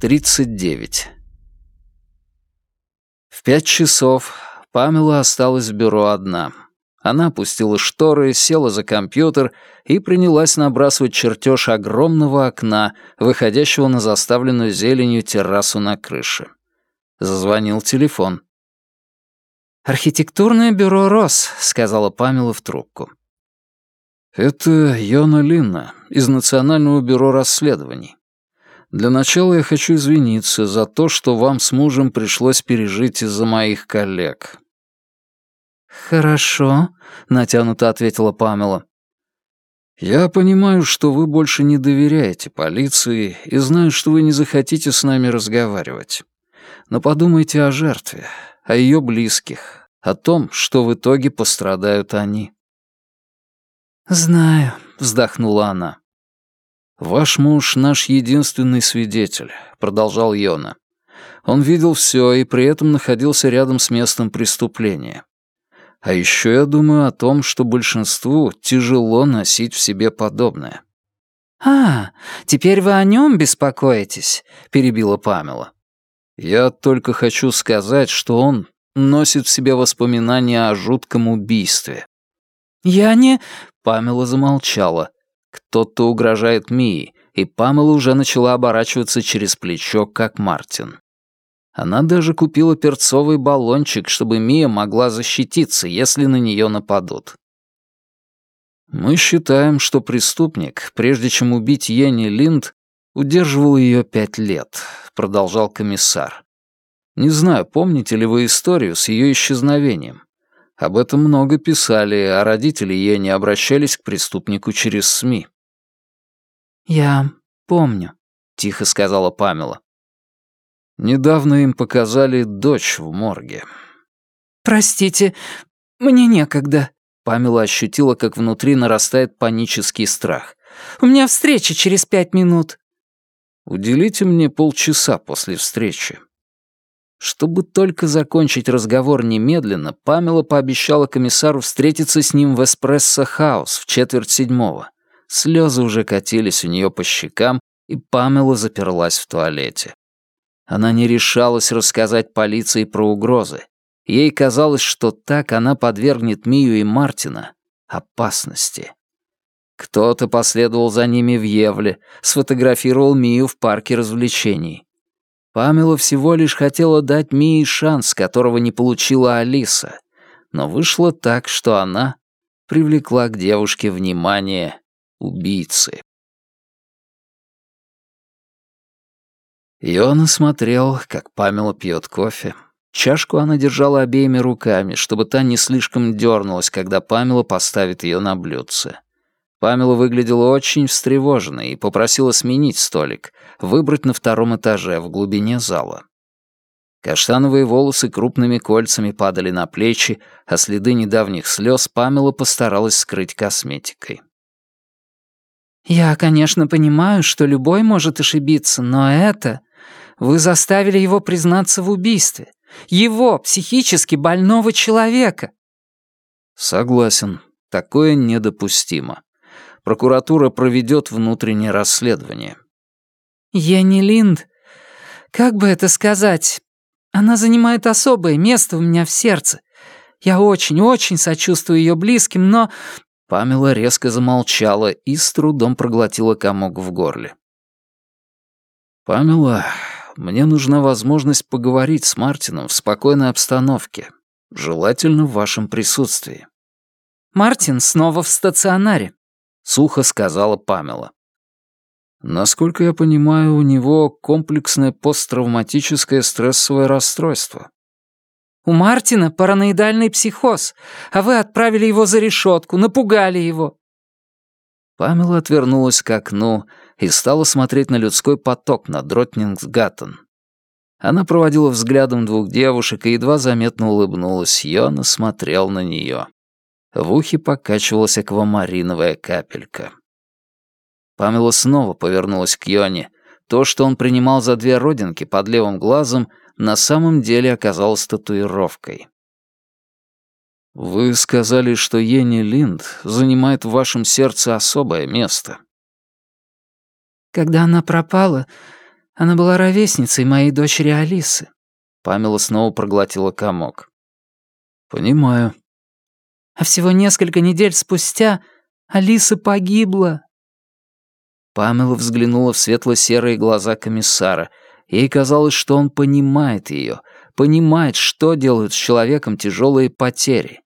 39. В пять часов Памела осталась в бюро одна. Она опустила шторы, села за компьютер и принялась набрасывать чертеж огромного окна, выходящего на заставленную зеленью террасу на крыше. Зазвонил телефон. «Архитектурное бюро «Рос», — сказала Памела в трубку. «Это Йона Линна из Национального бюро расследований. Для начала я хочу извиниться за то, что вам с мужем пришлось пережить из-за моих коллег». «Хорошо», — натянуто ответила Памела. «Я понимаю, что вы больше не доверяете полиции и знаю, что вы не захотите с нами разговаривать. Но подумайте о жертве, о ее близких, о том, что в итоге пострадают они». «Знаю», — вздохнула она. «Ваш муж — наш единственный свидетель», — продолжал Йона. «Он видел все и при этом находился рядом с местом преступления. А еще я думаю о том, что большинству тяжело носить в себе подобное». «А, теперь вы о нем беспокоитесь», — перебила Памела. «Я только хочу сказать, что он носит в себе воспоминания о жутком убийстве». «Я не...» — Памела замолчала. Кто-то угрожает Мии, и Памела уже начала оборачиваться через плечо, как Мартин. Она даже купила перцовый баллончик, чтобы Мия могла защититься, если на нее нападут. «Мы считаем, что преступник, прежде чем убить Йенни Линд, удерживал ее пять лет», — продолжал комиссар. «Не знаю, помните ли вы историю с ее исчезновением. Об этом много писали, а родители Ени обращались к преступнику через СМИ. «Я помню», — тихо сказала Памела. Недавно им показали дочь в морге. «Простите, мне некогда», — Памела ощутила, как внутри нарастает панический страх. «У меня встреча через пять минут». «Уделите мне полчаса после встречи», чтобы только закончить разговор немедленно, Памела пообещала комиссару встретиться с ним в эспрессо-хаус в четверть седьмого. Слезы уже катились у нее по щекам, и Памела заперлась в туалете. Она не решалась рассказать полиции про угрозы. Ей казалось, что так она подвергнет Мию и Мартина опасности. Кто-то последовал за ними в Евле, сфотографировал Мию в парке развлечений. Памела всего лишь хотела дать Мии шанс, которого не получила Алиса. Но вышло так, что она привлекла к девушке внимание убийцы. Йона смотрел, как Памела пьет кофе. Чашку она держала обеими руками, чтобы та не слишком дернулась, когда Памела поставит ее на блюдце. Памела выглядела очень встревоженной и попросила сменить столик, выбрать на втором этаже, в глубине зала. Каштановые волосы крупными кольцами падали на плечи, а следы недавних слез Памела постаралась скрыть косметикой. «Я, конечно, понимаю, что любой может ошибиться, но это... Вы заставили его признаться в убийстве. Его, психически больного человека». «Согласен. Такое недопустимо прокуратура проведет внутреннее расследование. Ени Линд, как бы это сказать, она занимает особое место у меня в сердце. Я очень-очень сочувствую ее близким, но...» Памела резко замолчала и с трудом проглотила комок в горле. «Памела, мне нужна возможность поговорить с Мартином в спокойной обстановке, желательно в вашем присутствии». «Мартин снова в стационаре», — сухо сказала Памела. Насколько я понимаю, у него комплексное посттравматическое стрессовое расстройство. У Мартина параноидальный психоз, а вы отправили его за решетку, напугали его. Памела отвернулась к окну и стала смотреть на людской поток на Дротнингсгаттен. Она проводила взглядом двух девушек и едва заметно улыбнулась. Йона смотрел на нее. В ухе покачивалась аквамариновая капелька. Памела снова повернулась к Йоне. То, что он принимал за две родинки под левым глазом, на самом деле оказалось татуировкой. «Вы сказали, что Йенни Линд занимает в вашем сердце особое место». «Когда она пропала, Она была ровесницей моей дочери Алисы. Памела снова проглотила комок. «Понимаю». А всего несколько недель спустя Алиса погибла. Памела взглянула в светло-серые глаза комиссара. Ей казалось, что он понимает ее, понимает, что делают с человеком тяжелые потери.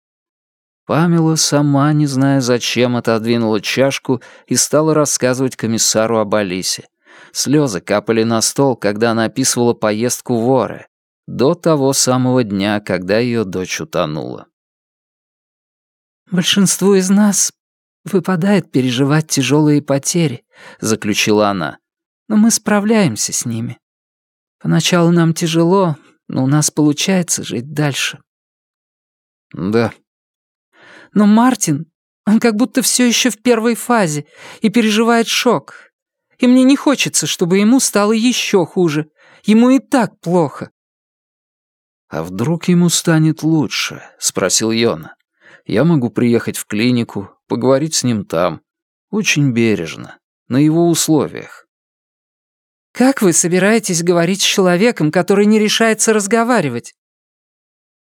Памела, сама не зная зачем, отодвинула чашку и стала рассказывать комиссару об Алисе. Слезы капали на стол, когда она описывала поездку в Оре, до того самого дня, когда ее дочь утонула. «Большинству из нас выпадает переживать тяжелые потери», — заключила она. «Но мы справляемся с ними. Поначалу нам тяжело, но у нас получается жить дальше». «Да». «Но Мартин, он как будто все еще в первой фазе и переживает шок. И мне не хочется, чтобы ему стало еще хуже. Ему и так плохо». «А вдруг ему станет лучше?» — спросил Йона. «Я могу приехать в клинику, поговорить с ним там. Очень бережно, на его условиях». «Как вы собираетесь говорить с человеком, который не решается разговаривать?»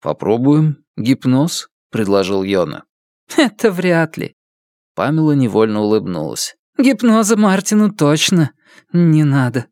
«Попробуем. Гипноз», — предложил Йона. «Это вряд ли». Памела невольно улыбнулась. «Гипноза Мартину точно не надо».